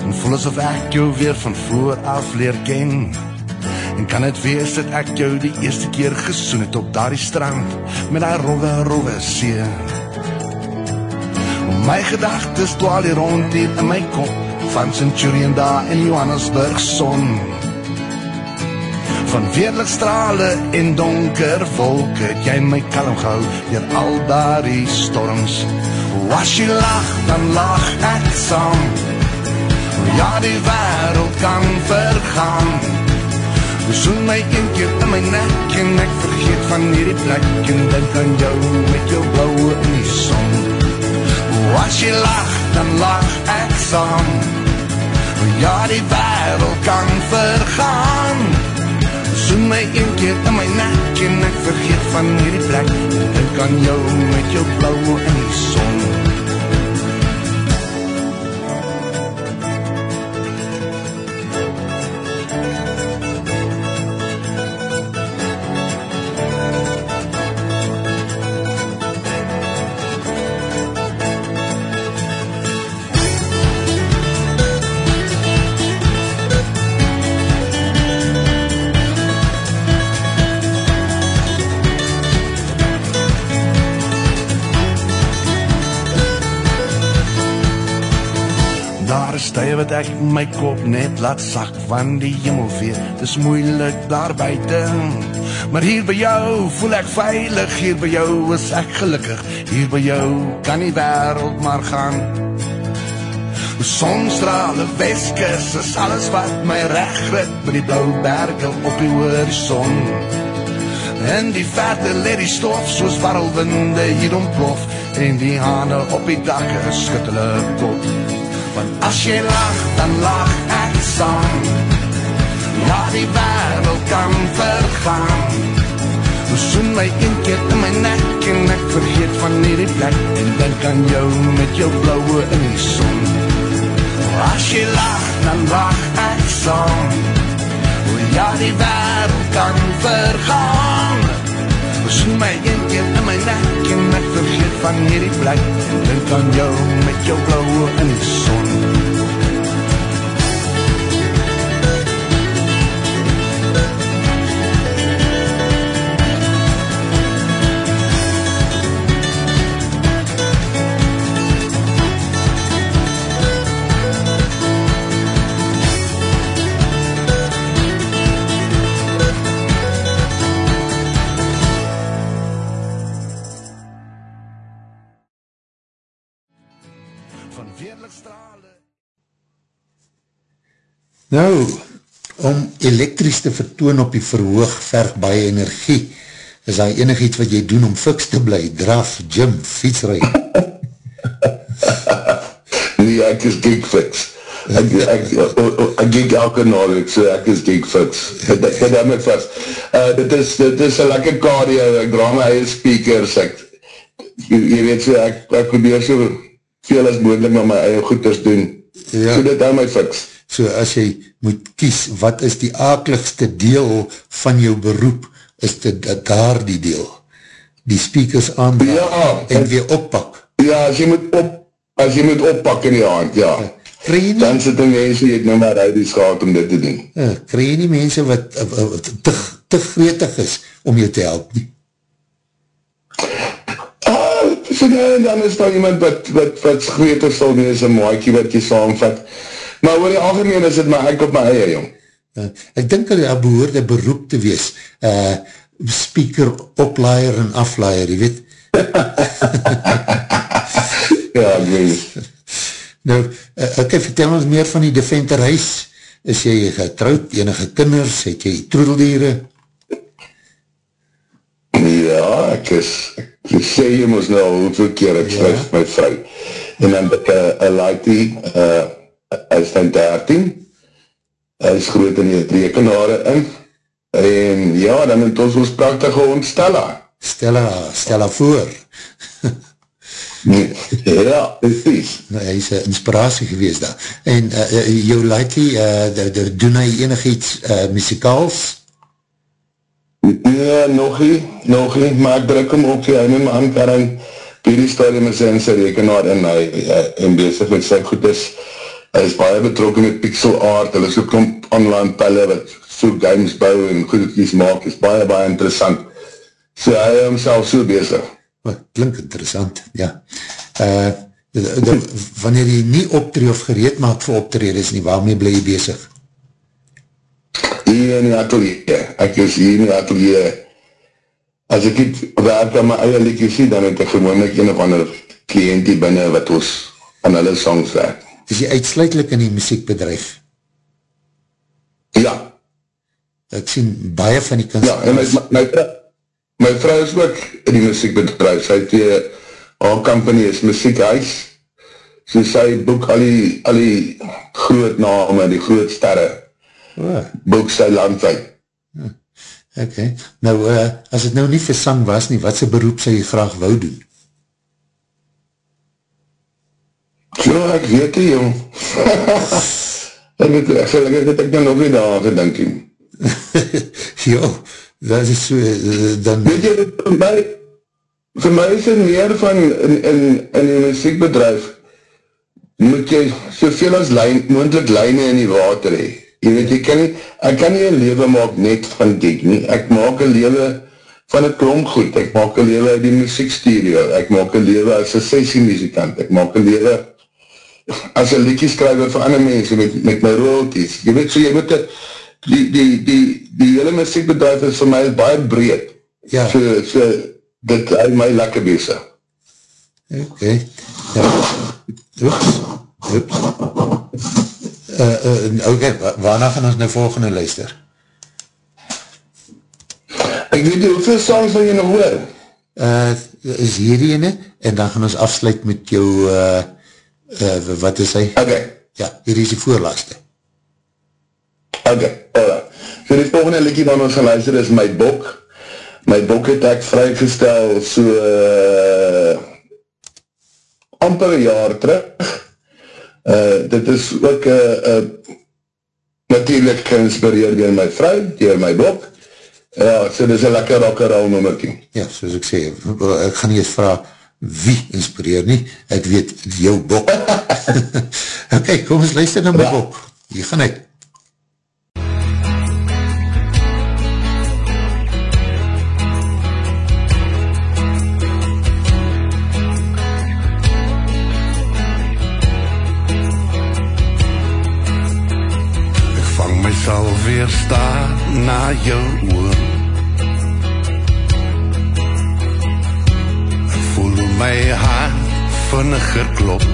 Speaker 4: En voel asof ek jou weer van voor af leer ken En kan het wees dat ek jou die eerste keer gesoen het op daardie strand Met die rogge rogge see My gedagtes dwaal hier rond hier in my kop Van Centurion daar in Johannesburg son Van weerligstrale en donker wolke het jy my kalm gehou deur al daardie storms. As jy lag, dan lag ek saam. Ja, die wêreld kan vergaan. Soen my een keer in my nek en ek vergeet van hierdie plek en dink aan jou met jou blauwe in die son. As jy lach, dan lach ek saam. Ja, die wereld kan vergaan. Soen my een keer in my nek en ek vergeet van hierdie plek dink aan jou met jou blauwe in die son. Tye wat ek my kop net laat sak van die hemel weer. Dis moeilik daar buite. Maar hier by jou voel ek veilig, hier by jou is ek gelukkig. Hier by jou kan die wêreld maar gaan. Sonstrale Weskus is alles wat my reg rit met die blou berge op die horison. En die lê die stof soos warrelwinde hier ontplof en die hane op die dakke skud hulle kop. Want as jy lag, dan lag ek saam. Ja, die wêreld kan vergaan. Soen my een keer in my nek en ek vergeet van hierdie plek en dink aan jou met jou bloue in die son. As jy lag, dan lag ek saam. O ja, die wêreld kan vergaan. Soen my een keer in my nek en ek vergeet van hierdie plek en dink aan jou met jou bloue in die son.
Speaker 1: Nou, om elektries te vertoon op die verhoog verg baie energie. Is daar enig iets wat jy doen om fiks te bly? Draf, gym, fietsrij?
Speaker 2: Nee, ek is gig fix. Ek, ek, ek gig elke naweek, so ek is gig fix. Dit hou my vast. Uh, dit is, dit is een lekker cardio, ek dra my eie speakers, ek, jy weet so, ek, ek probeer so veel as moeilijk met my eie goeders doen.
Speaker 1: Ja.
Speaker 2: So dit hou my fix.
Speaker 1: So as jy moet kies, wat is die akeligste deel van jou beroep, is dit daar die deel. Die speakers aandraag
Speaker 2: Ja,
Speaker 1: en weer oppak.
Speaker 2: Ja, as jy moet op, as jy moet oppak in die hand, ja.
Speaker 1: Kry jy nie,
Speaker 2: Dan sit die mense, jy het nou maar uit die skaat om dit te doen.
Speaker 1: kry jy nie mense wat, uh, wat te, te gretig is om jou te help nie?
Speaker 2: So nou en dan is daar iemand wat, wat, wat gretig sal wees, een maaikie wat jy saamvat. Maar oor die algemeen is het maar ek op my eie, jong.
Speaker 1: Uh, ek dink dat daar behoorde beroep te wees, uh, speaker, oplaaier en aflaaier, jy weet.
Speaker 2: Ja, ek weet.
Speaker 1: Nou, uh, ok, vertel ons meer van die defenterhuis. Is jy getrouwd, enige kinders, het jy troedeldiere?
Speaker 2: Ja, ek is, ek sê jy moes nou al hoeveel keer ek
Speaker 1: Ja.
Speaker 2: skryf my vrou. En dan ek een lightie, uh, hy is dan 13, hy is groot in die rekenare in, en ja, dan het ons ons prachtige hond Stella.
Speaker 1: Stella, Stella voor.
Speaker 2: ja, precies.
Speaker 1: Nou, hy is een inspiratie gewees daar. En uh, uh, jou Lighty, uh, doen hy enig iets uh, muzikaals?
Speaker 2: Nee, nog nie, nog nie, maar ek druk hem op, hy neem aan, Karin, hierdie stadium is hy in sy rekenaar en hy, hy en bezig met sy goeders. Hy is baie betrokken met pixel art, hulle is ook klomp online pelle wat so games bou en goedetjies maak, is baie, baie interessant. So hy hou homself so bezig.
Speaker 1: Wat klink interessant, ja. Uh, de, de, wanneer jy nie optree of gereed maak vir optredes nie, waarmee bly jy bezig?
Speaker 2: Hier in die atelier, ek is hier in die atelier, as ek het werk aan my eie liedje sien, dan het ek gewoonlik een of ander kliëntie binnen wat ons aan hulle songs werk.
Speaker 1: Is jy uitsluitlik in die muziekbedrijf?
Speaker 2: Ja,
Speaker 1: ek sien baie van die kunst.
Speaker 2: Ja, en my, my, my, my vrou is ook in die muziekbedrijf, sy het die, haar company is muziekhuis, so sy boek al die, al die groot name, die groot sterre, oh. boek sy landwijd.
Speaker 1: Ok, nou, uh, as het nou nie vir sang was nie, wat sy beroep sy graag wou doen?
Speaker 2: Ja, ek weet nie, jong. ek het, ek, ek, ek, ek nou nog nie daar gedinkie.
Speaker 1: ja, dat is so, uh, dan...
Speaker 2: Weet jy, vir my, vir my is het meer van, in, in, in die muziekbedrijf, moet jy soveel as lijn, moendlik lijne in die water hee. Jy weet, jy kan nie, ek kan nie een leven maak net van dit nie. Ek maak een leven van het klomgoed. Ek maak een leven uit die muziekstudio. Ek maak een leven as een sessiemuzikant. Ek maak een leven as een liedje skryver vir ander mense met, met my royalties. Jy weet, so jy moet het, die, die, die, die hele muziekbedrijf is vir my baie breed. Ja. So, so dit hou my lekker bezig.
Speaker 1: Ok. Ja. Oeps. Oeps uh, uh, ok, waarna gaan ons nou volgende luister?
Speaker 2: Ek weet nie, hoeveel songs wil jy nog hoor?
Speaker 1: Uh, is hierdie ene, en dan gaan ons afsluit met jou, uh, uh, wat is hy?
Speaker 2: Ok.
Speaker 1: Ja, hier is die voorlaaste.
Speaker 2: Ok, hola. So die volgende liekie van ons gaan luister is My Bok. My Bok het ek vrygestel so uh, amper jaar terug. Uh, dit is ook uh, uh, natuurlijk geïnspireerd door my vrou, door my blok. Ja, so dit is een lekker rocker al nummerkie.
Speaker 1: Ja, soos ek sê, ek gaan nie eens vraag wie inspireer nie, ek weet jou bok. ok, kom ons luister na my ja. bok. Hier gaan ek.
Speaker 4: Weer staan na jou oor Ek voel my hart vinniger klop.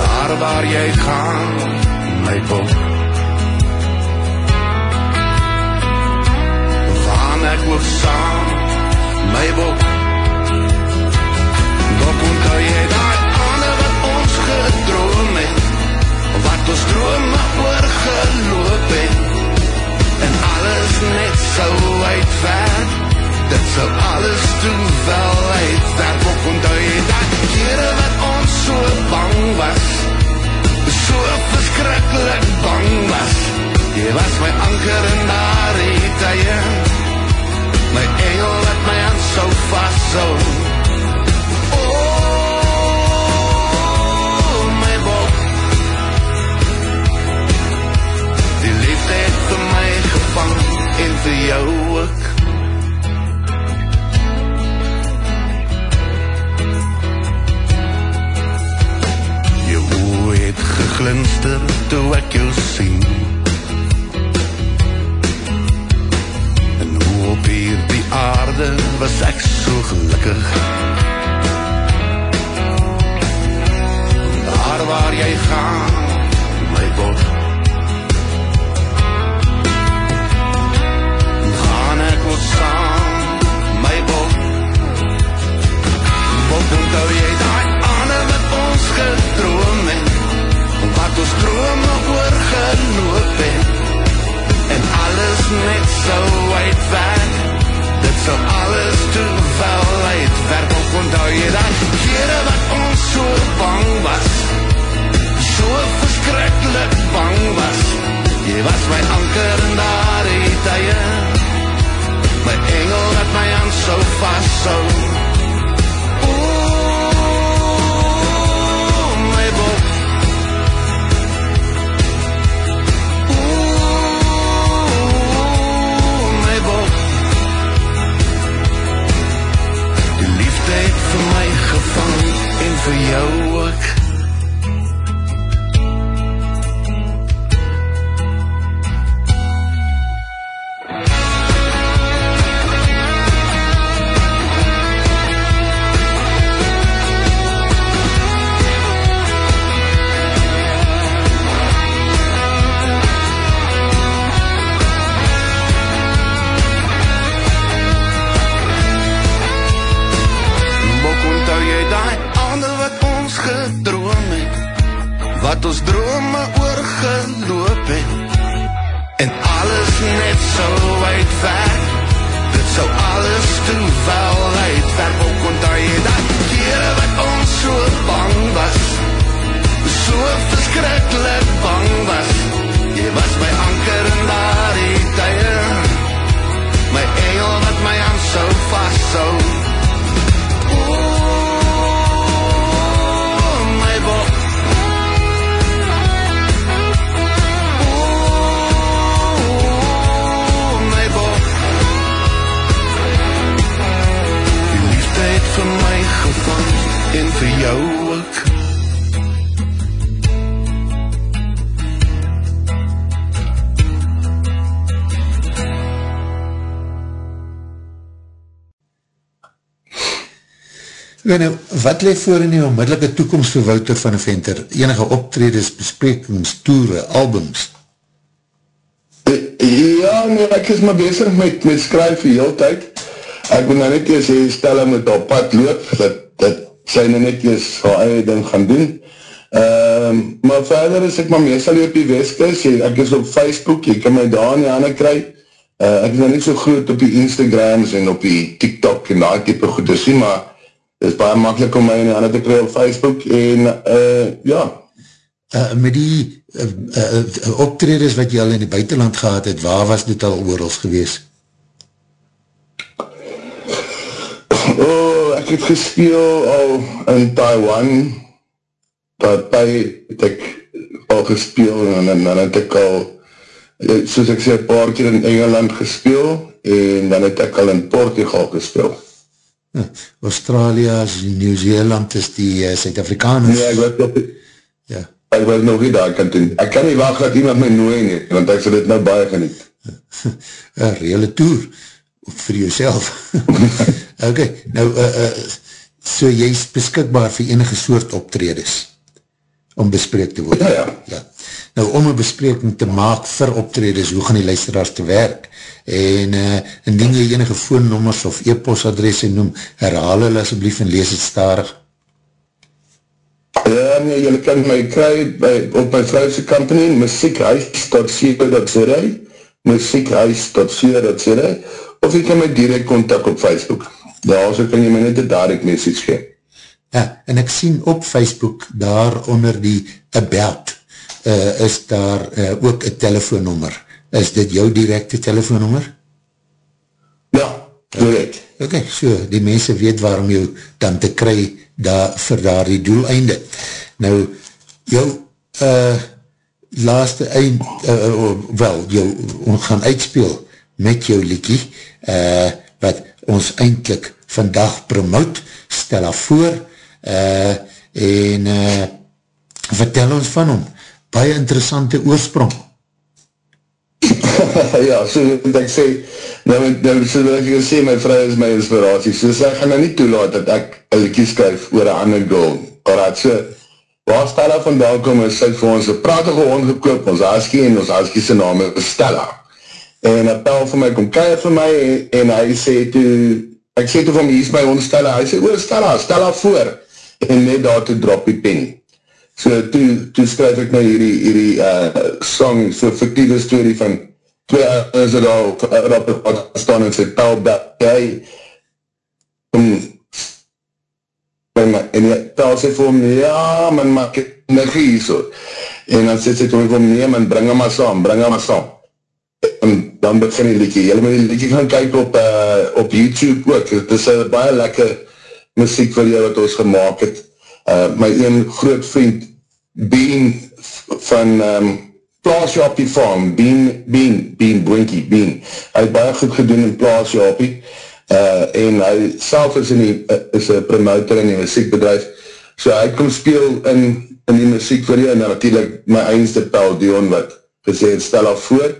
Speaker 4: Daar waar jy gaan, my bok Waan ek ook saam, my bok. Dok ons drome oorgeloop het. En alles net so uitwerk dit sal alles toe wel uitwerk ook onthou jy dat kere wat ons so bang was so verskrikkelijk bang was. Jy was my anker in daar die tye. My engel wat my aan so vast so vir jou ook. Jou oor het geglinster toe ek jou sien. En hoe op hier die aarde was ek so gelukkig. Daar waar jy gaan, saam, my bok. Bok, onthou jy daai ane wat ons gedroom het, wat ons drome oorgeloop het, en alles net so uitwerk, dit sal alles toe wel uitwerk, bok, onthou jy daai kere wat ons so bang was, so verskrikkelijk bang was, jy was my anker in daar die tye, my engel wat my aan so vast so Oeh, my bok Oeh, my bok Die liefde het vir my gevang en vir wat
Speaker 1: leef voor in die onmiddellike toekomst vir Wouter van Venter? Enige optredes, besprekings, toere, albums?
Speaker 2: Ja, nee, ek is maar bezig met, met skryf die hele tijd ek moet nou net eers hier stelle met op pad loop, dat, dat sy nou net eers haar eie ding gaan doen. Um, maar verder is ek maar meestal hier op die Westkust, ek is op Facebook, jy kan my daar die handen kry, uh, ek is nou niet so groot op die Instagrams en op die TikTok en daar type goed te sien, maar het is baie makkelijk om my in die handen te kry op Facebook en uh, ja.
Speaker 1: Uh, met die uh, uh, optreders wat jy al in die buitenland gehad het, waar was dit al oorals geweest?
Speaker 2: Oh, ek het gespeel al in Taiwan, daarby het ek al gespeel en dan het ek al, soos ek sê, paar keer in Engeland gespeel en dan het ek al in Portugal gespeel.
Speaker 1: Ja, Australië, Nieuw-Zeeland is die uh, Suid-Afrikaners.
Speaker 2: Nee, ek weet die,
Speaker 1: ja.
Speaker 2: ek weet nog nie daar kan doen. Ek kan nie wacht dat iemand my nooi nie, want ek sal dit nou baie geniet.
Speaker 1: Een reële toer vir jouself. ok, nou, uh, uh, so jy is beskikbaar vir enige soort optredes om bespreek te word.
Speaker 2: Ja, ja.
Speaker 1: ja. Nou, om een bespreking te maak vir optredes, hoe gaan die luisteraars te werk? En uh, indien jy enige voornommers of e-postadresse noem, herhaal hulle asjeblief en lees het starig.
Speaker 2: Ja, nee, jylle kan my kry by, op my vrouwse company, muziekhuis.co.za muziekhuis.co.za of jy kan my direct contact op Facebook. Daar so kan jy my net een direct message gee.
Speaker 1: Ja, en ek sien op Facebook, daar onder die about, uh, is daar uh, ook een telefoonnummer. Is dit jou directe telefoonnummer?
Speaker 2: Ja, direct.
Speaker 1: Oké, okay, so, die mense weet waarom jou dan te kry daar, vir daar die doeleinde. Nou, jou uh, laaste eind, uh, wel, jou, ons gaan uitspeel met jou liekie, uh, wat ons eindelijk vandag promote, stel af voor, uh, en uh, vertel ons van hom, baie interessante oorsprong.
Speaker 2: ja, so moet ek sê, nou, nou so wil ek sê, my vrou is my inspiratie, so sy gaan nou nie toelaat dat ek een liekie skryf oor een ander goal, alright, so, waar Stella vandaan kom, is sy vir ons een pratige hond gekoop, ons Askie, en ons Askie sy naam is Stella, en hy pel vir my, kom kijk vir my, en, en hy sê toe, ek sê toe van my, hier is my hond Stella, hy sê, oor Stella, Stella voor, en net daar toe drop die pen. So toe, toe skryf ek nou hierdie, hierdie uh, song, so fictieve story van, twee is het al, op het pad staan en sê, pel dat jy, om, en die pel sê vir hom, ja man, maak het niggie hier so, en dan sê sy vir hom, nee man, bring hem maar saam, bring hem maar saam, en dan begin die liedje, jylle moet die liedje gaan kyk op, uh, op YouTube ook, het is uh, baie lekker muziek vir jou wat ons gemaakt het, uh, my een groot vriend, Bean van um, Plaasjapie Farm, Bean, Bean, Bean, Brinkie, Bean, hy het baie goed gedoen in Plaasjapie, uh, en hy self is, die, uh, is een promoter in die muziekbedrijf, so hy kom speel in, in die muziek vir jou, en natuurlijk my eindste Paul Dion wat gesê het, stel af voor,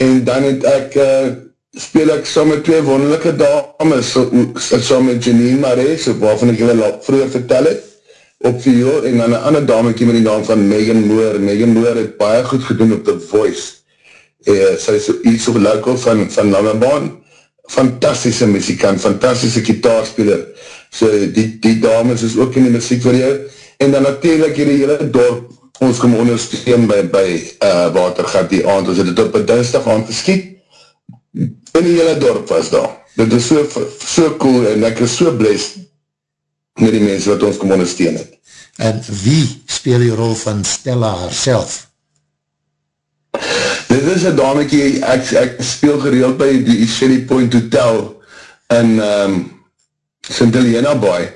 Speaker 2: en dan het ek, uh, speel ek saam met twee wonderlijke dames, saam met Janine Marais, waarvan ek julle vroeger vertel het, op viool, en dan een ander damekie met die naam van Megan Moore. Megan Moore het baie goed gedoen op The Voice. Uh, sy is iets op Luiko van, van Lammerbaan, fantastische muzikant, fantastische kitaarspeler. So die, die dames is ook in die muziek vir jou. En dan natuurlijk hierdie hele dorp, ons kom ondersteun by, by uh, Watergat die aand, ons het het op een dinsdag aand geskiet, in die hele dorp was daar. Dit is so, so cool en ek is so blessed met die mense wat ons kom ondersteun het.
Speaker 1: En wie speel die rol van Stella herself?
Speaker 2: Dit is een damekie, ek, ek speel gereeld by die Shelly Point Hotel in um, St. Helena Boy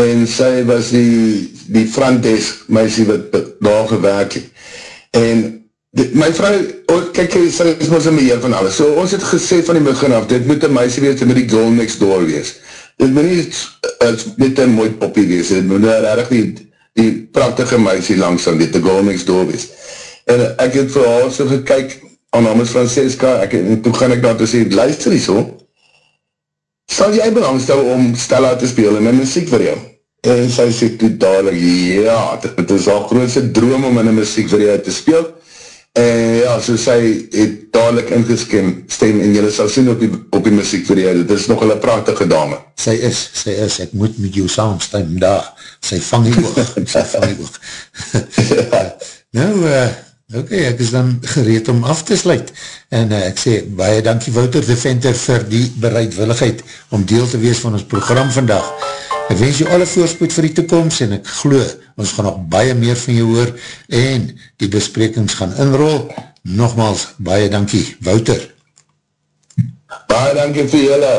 Speaker 2: en sy was die, die front desk meisie wat daar gewerk het. En die, my vrou, oh, kyk, sy is ons een beheer van alles. So ons het gesê van die begin af, dit moet een meisie wees, dit moet die girl next door wees. Dit moet nie uh, net een mooi poppie wees, dit moet nou erg die, die prachtige meisie langs aan dit, die girl next door wees. En ek het vir haar so gekyk, aan naam is Francesca, ek, en toe gaan ek daar te sê, luister nie so, sal jy belangstel om Stella te speel in my muziek vir jou? En sy sê toe dadelijk, ja, dit is al grootste droom om in my muziek vir jou te speel. En ja, so sy het dadelijk ingeskem stem en jylle sal sien op die, op die muziek vir jou. Dit is nogal een prachtige dame.
Speaker 1: Sy is, sy is, ek moet met jou saamstem daar. Sy vang die oog, sy vang die oog. nou, uh, Ok, ek is dan gereed om af te sluit. En uh, ek sê, baie dankie Wouter de Venter vir die bereidwilligheid om deel te wees van ons program vandag. Ek wens jou alle voorspoed vir die toekomst en ek glo, ons gaan nog baie meer van jou hoor en die besprekings gaan inrol. Nogmaals, baie dankie, Wouter.
Speaker 2: Baie dankie vir julle.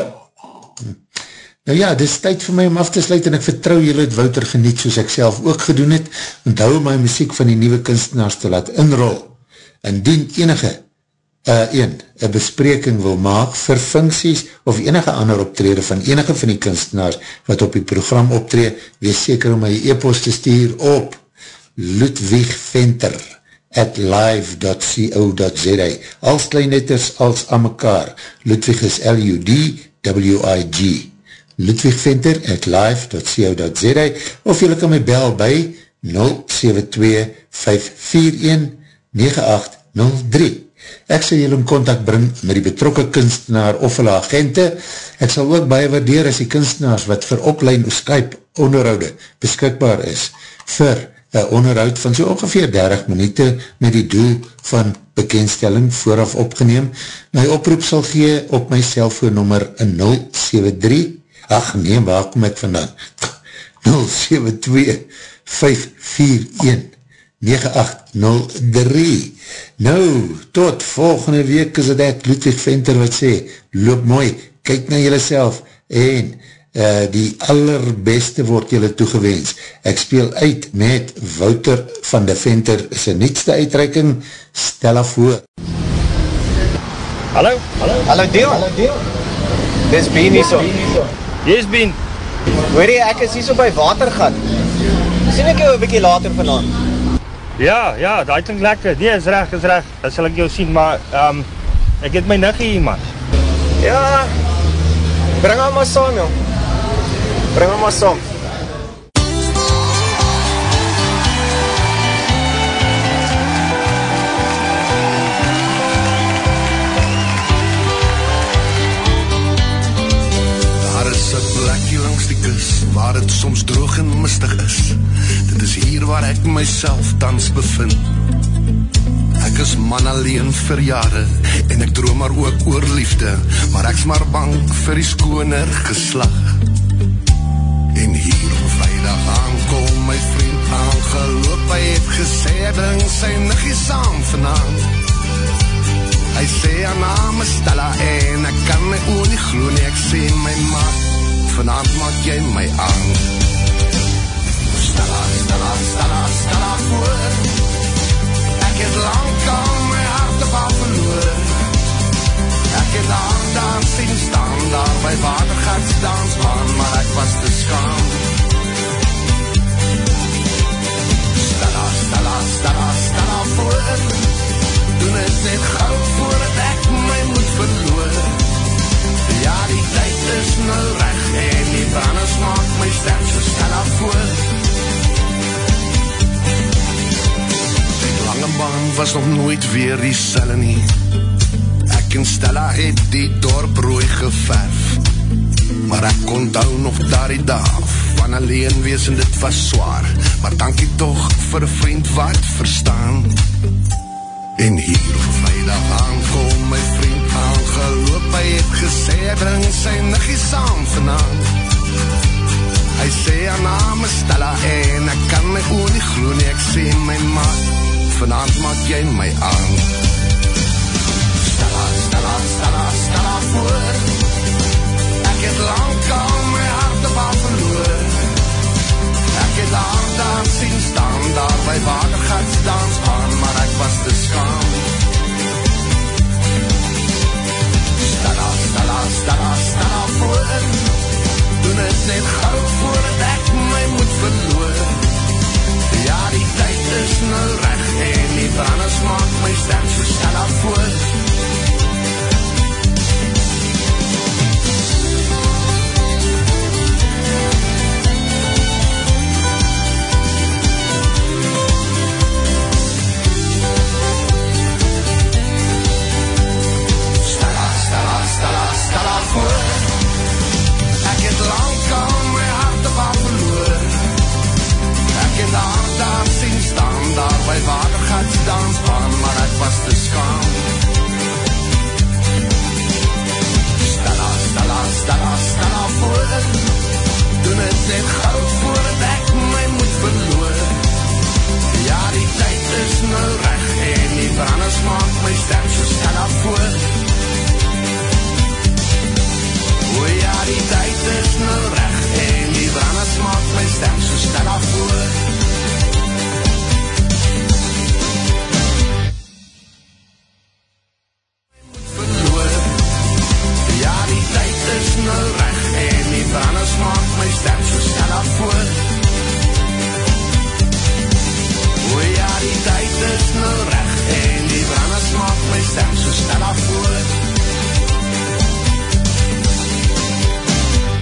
Speaker 1: Nou ja, dit is tyd vir my om af te sluit en ek vertrouw julle het Wouter geniet soos ek self ook gedoen het. Onthou my muziek van die nieuwe kunstenaars te laat inrol. Indien enige uh, een, een bespreking wil maak vir funksies of enige ander optrede van enige van die kunstenaars wat op die program optree, wees seker om my e-post te stuur op ludwigventer at live.co.za Als kleinletters als aan mekaar. Ludwig is L-U-D-W-I-G Ludwig Venter at live.co.za of jylle kan my bel by 072-541-9803. Ek sal jylle in contact bring met die betrokke kunstenaar of hulle agente. Ek sal ook baie waardeer as die kunstenaars wat vir oplein of Skype onderhoude beskikbaar is vir een onderhoud van so ongeveer 30 minuute met die doel van bekendstelling vooraf opgeneem. My oproep sal gee op my cellfoonnummer 073 ach nee, waar kom ek vandaan? 072-541-9803 Nou, tot volgende week is het ek Ludwig Venter wat sê, loop mooi, kyk na jylle self en uh, die allerbeste word jylle toegewens. Ek speel uit met Wouter van de Venter sy nietste uitreiking, stel af voor.
Speaker 5: Hallo? Hallo, Hallo Deel. Hallo Deel. Dis Beanie so.
Speaker 6: Yes, Ben.
Speaker 5: Hoor jy, ek is hier so by Watergat. Sien ek jou een bykie later vanavond?
Speaker 6: Ja, ja, dat klink lekker. Nee, is recht, is recht. Dat sal ek jou sien, maar um, ek het my niggie hier, man.
Speaker 5: Ja, bring haar maar saam, jong. Bring haar maar saam.
Speaker 4: Myself tans bevind. Ek is man alleen vir jare en ek droom maar ook oor liefde, maar ek's maar bang vir die skoner geslag. En hier op vrijdag aankom my vriend aangeloop, hy het gesê, bring sy niggie saam vanavond. Hy sê, haar naam is Stella en ek kan my oor nie glo nie, ek sê my maat, vanavond maak jy my aan. Stella, Stella, Stella, Stella voor. Ek het lang al my hart op al verloor. Ek het aan daar sien staan, daar by watergatsdansbaan, maar ek was te skaam. Stella, Stella, Stella, Stella voor. Doen het net gauw voordat ek my moet verloor. Ja, die tijd is nou recht En die branders maak my sterk So stel af voor Die lange baan was nog nooit weer die selle nie. Ek en Stella het die dorp rooi geverf Maar ek onthou nog daar die dag van alleen wees en dit was zwaar Maar dankie toch vir vriend wat verstaan. En hier op vrijdag aankom my vriend aangeloop. Hy het gesê, bring sy niggie saam vanavond Hy sê, haar naam is Stella en ek kan my oor nie glo nie. Ek sê, my maat, vanavond maak jy my Stella, Stella, Stella, Stella